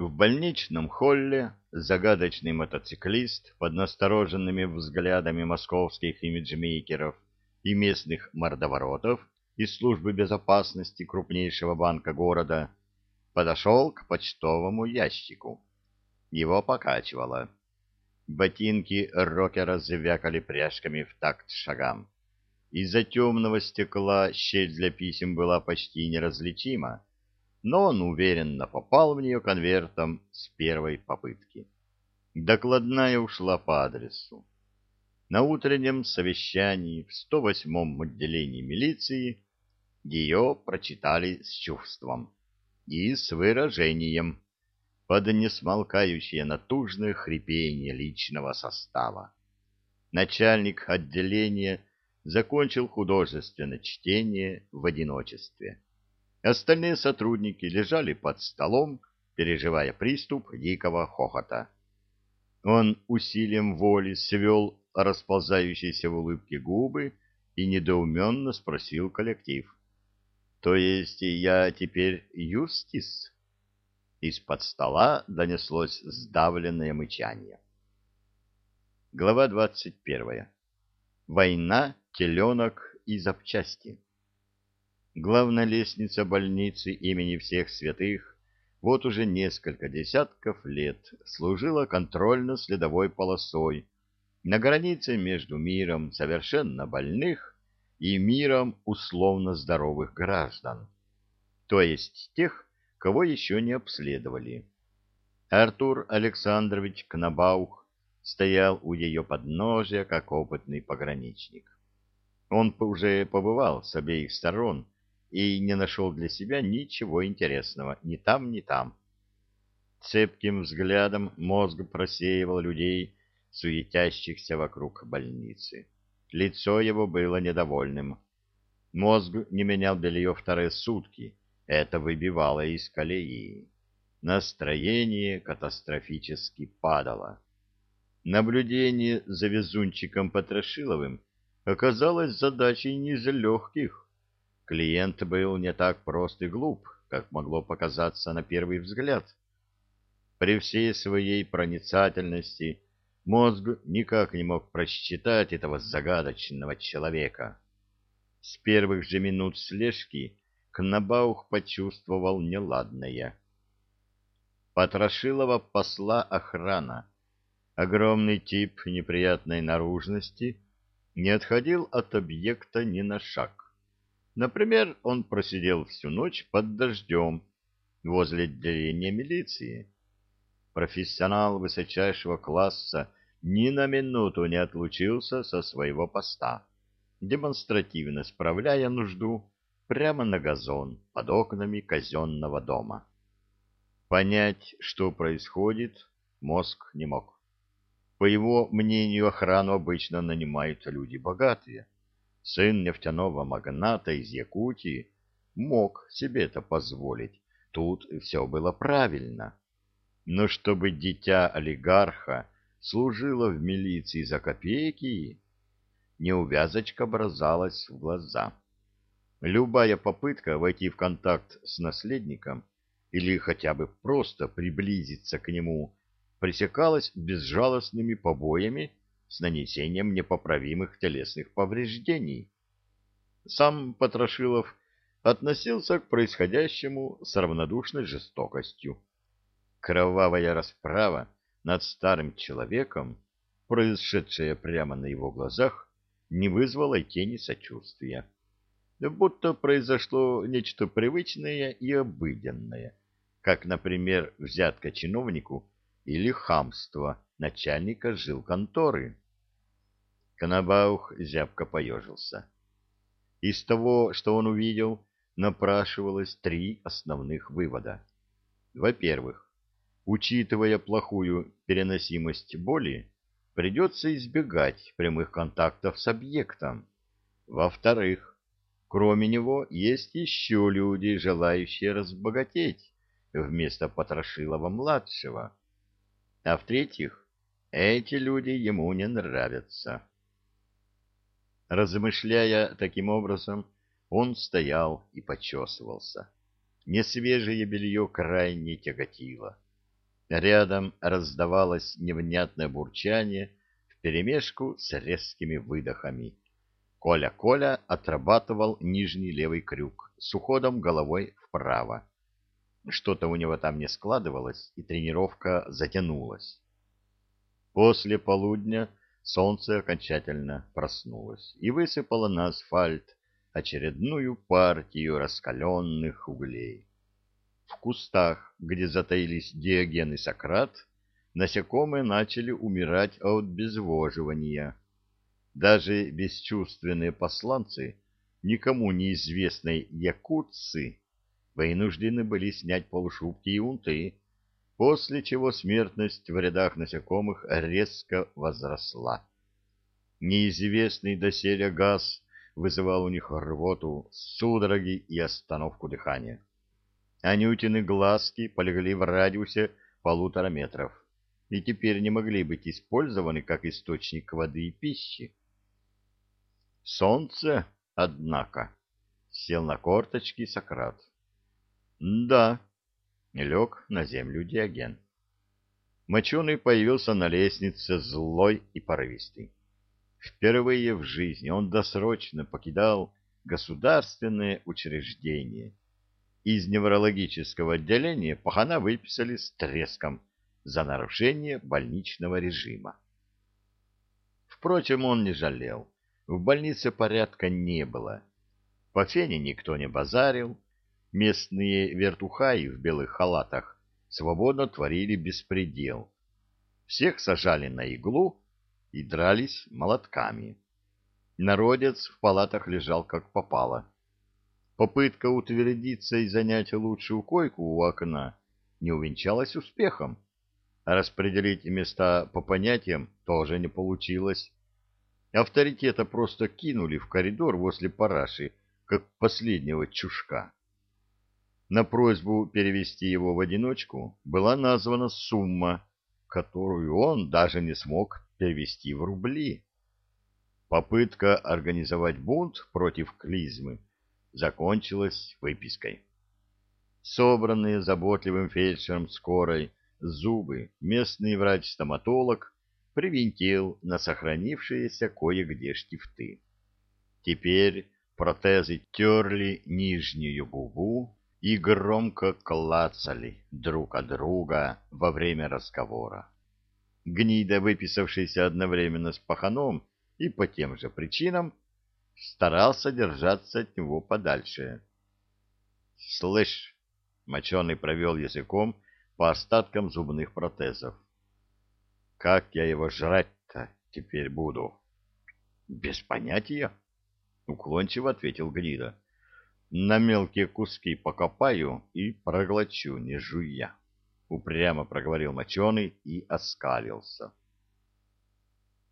В больничном холле загадочный мотоциклист под настороженными взглядами московских имиджмейкеров и местных мордоворотов из службы безопасности крупнейшего банка города подошел к почтовому ящику. Его покачивало. Ботинки рокера звякали пряжками в такт шагам. Из-за темного стекла щель для писем была почти неразличима, но он уверенно попал в нее конвертом с первой попытки. Докладная ушла по адресу. На утреннем совещании в 108-м отделении милиции ее прочитали с чувством и с выражением под несмолкающее натужное хрипение личного состава. Начальник отделения закончил художественное чтение в одиночестве. Остальные сотрудники лежали под столом, переживая приступ дикого хохота. Он усилием воли свел расползающиеся в улыбке губы и недоуменно спросил коллектив. — То есть я теперь юстис? Из-под стола донеслось сдавленное мычание. Глава двадцать первая. Война, теленок и запчасти. Главная лестница больницы имени всех святых вот уже несколько десятков лет служила контрольно-следовой полосой на границе между миром совершенно больных и миром условно здоровых граждан, то есть тех, кого еще не обследовали. Артур Александрович Кнабаух стоял у ее подножия, как опытный пограничник. Он уже побывал с обеих сторон, и не нашел для себя ничего интересного ни там, ни там. Цепким взглядом мозг просеивал людей, суетящихся вокруг больницы. Лицо его было недовольным. Мозг не менял белье вторые сутки. Это выбивало из колеи. Настроение катастрофически падало. Наблюдение за везунчиком Потрошиловым оказалось задачей не из легких. Клиент был не так прост и глуп, как могло показаться на первый взгляд. При всей своей проницательности мозг никак не мог просчитать этого загадочного человека. С первых же минут слежки Кнабаух почувствовал неладное. Потрошилова посла охрана. Огромный тип неприятной наружности не отходил от объекта ни на шаг. Например, он просидел всю ночь под дождем возле отделения милиции. Профессионал высочайшего класса ни на минуту не отлучился со своего поста, демонстративно справляя нужду прямо на газон под окнами казенного дома. Понять, что происходит, мозг не мог. По его мнению, охрану обычно нанимают люди богатые сын нефтяного магната из Якутии, мог себе это позволить. Тут все было правильно. Но чтобы дитя олигарха служило в милиции за копейки, неувязочка бросалась в глаза. Любая попытка войти в контакт с наследником или хотя бы просто приблизиться к нему пресекалась безжалостными побоями с нанесением непоправимых телесных повреждений. Сам Потрошилов относился к происходящему с равнодушной жестокостью. Кровавая расправа над старым человеком, происшедшая прямо на его глазах, не вызвала тени сочувствия. Будто произошло нечто привычное и обыденное, как, например, взятка чиновнику или хамство начальника жилконторы. Конобаух зябко поежился. Из того, что он увидел, напрашивалось три основных вывода. Во-первых, учитывая плохую переносимость боли, придется избегать прямых контактов с объектом. Во-вторых, кроме него есть еще люди, желающие разбогатеть вместо Потрошилова-младшего. А в-третьих, эти люди ему не нравятся. Размышляя таким образом, он стоял и почесывался. Несвежее белье крайне тяготило. Рядом раздавалось невнятное бурчание вперемешку с резкими выдохами. Коля-Коля отрабатывал нижний левый крюк с уходом головой вправо. Что-то у него там не складывалось, и тренировка затянулась. После полудня солнце окончательно проснулось и высыпало на асфальт очередную партию раскаленных углей. В кустах, где затаились Диоген и Сократ, насекомые начали умирать от безвоживания. Даже бесчувственные посланцы никому неизвестной якутцы вынуждены были снять полушубки и унты, после чего смертность в рядах насекомых резко возросла. Неизвестный доселе газ вызывал у них рвоту, судороги и остановку дыхания. Анютины глазки полегли в радиусе полутора метров и теперь не могли быть использованы как источник воды и пищи. Солнце, однако, сел на корточки Сократ. Да, лег на землю Диоген. Моченый появился на лестнице злой и порывистый. Впервые в жизни он досрочно покидал государственное учреждение из неврологического отделения пахана выписали с треском за нарушение больничного режима. Впрочем, он не жалел. В больнице порядка не было. По фене никто не базарил. Местные вертухаи в белых халатах свободно творили беспредел. Всех сажали на иглу и дрались молотками. Народец в палатах лежал как попало. Попытка утвердиться и занять лучшую койку у окна не увенчалась успехом. Распределить места по понятиям тоже не получилось. Авторитета просто кинули в коридор возле параши, как последнего чушка. На просьбу перевести его в одиночку была названа сумма, которую он даже не смог перевести в рубли. Попытка организовать бунт против клизмы закончилась выпиской. Собранные заботливым фельдшером скорой зубы местный врач-стоматолог привинтил на сохранившиеся кое-где штифты. Теперь протезы терли нижнюю губу и громко клацали друг от друга во время разговора. Гнида, выписавшийся одновременно с паханом и по тем же причинам, старался держаться от него подальше. «Слышь!» — моченый провел языком по остаткам зубных протезов. «Как я его жрать-то теперь буду?» «Без понятия», — уклончиво ответил Гнида. «На мелкие куски покопаю и проглочу, не жуя», — упрямо проговорил моченый и оскалился.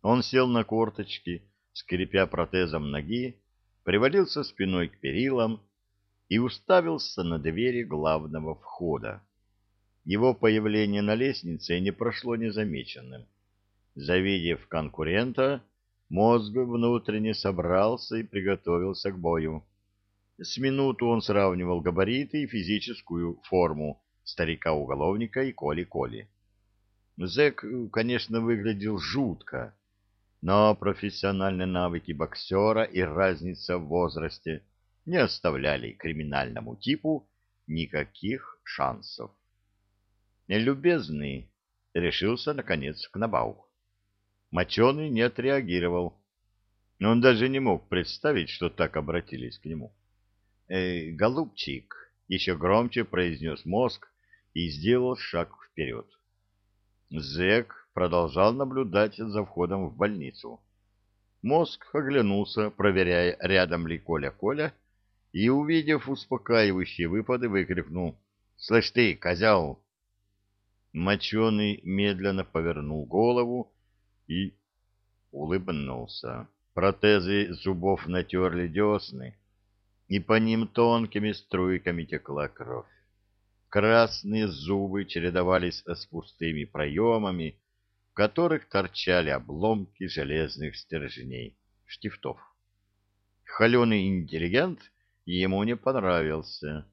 Он сел на корточки, скрипя протезом ноги, привалился спиной к перилам и уставился на двери главного входа. Его появление на лестнице не прошло незамеченным. Завидев конкурента, мозг внутренне собрался и приготовился к бою. С минуту он сравнивал габариты и физическую форму старика-уголовника и Коли-Коли. Зэк, конечно, выглядел жутко, но профессиональные навыки боксера и разница в возрасте не оставляли криминальному типу никаких шансов. Любезный решился, наконец, к Набаух. Моченый не отреагировал. но Он даже не мог представить, что так обратились к нему. «Э, «Голубчик!» — еще громче произнес мозг и сделал шаг вперед. Зэк продолжал наблюдать за входом в больницу. Мозг оглянулся, проверяя, рядом ли Коля-Коля, и, увидев успокаивающие выпады, выкрикнул «Слышь ты, козел!» Моченый медленно повернул голову и улыбнулся. Протезы зубов натерли десны, и по ним тонкими струйками текла кровь. Красные зубы чередовались с пустыми проемами, которых торчали обломки железных стержней, штифтов. Холеный интеллигент ему не понравился.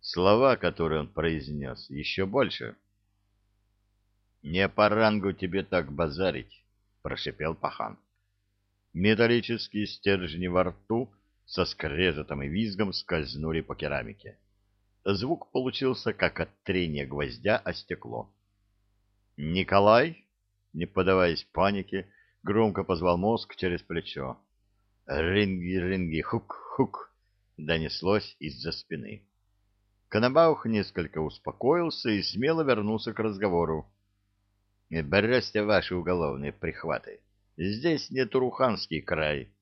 Слова, которые он произнес, еще больше. Не по рангу тебе так базарить, прошипел пахан. Металлические стержни во рту со скрежетом и визгом скользнули по керамике. Звук получился, как от трения гвоздя о стекло. «Николай?» — не подаваясь панике, громко позвал мозг через плечо. «Ринги-ринги, хук-хук!» — донеслось из-за спины. Конобаух несколько успокоился и смело вернулся к разговору. «Бросьте ваши уголовные прихваты. Здесь не Туруханский край.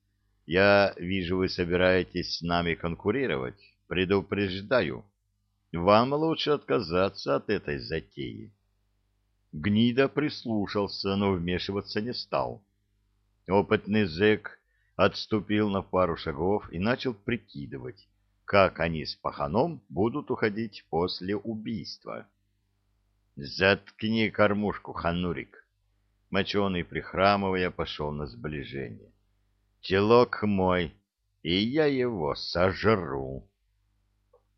Я вижу, вы собираетесь с нами конкурировать. Предупреждаю, вам лучше отказаться от этой затеи. Гнида прислушался, но вмешиваться не стал. Опытный зэк отступил на пару шагов и начал прикидывать, как они с паханом будут уходить после убийства. «Заткни кормушку, ханурик!» Моченый, прихрамывая, пошел на сближение. «Телок мой, и я его сожру!»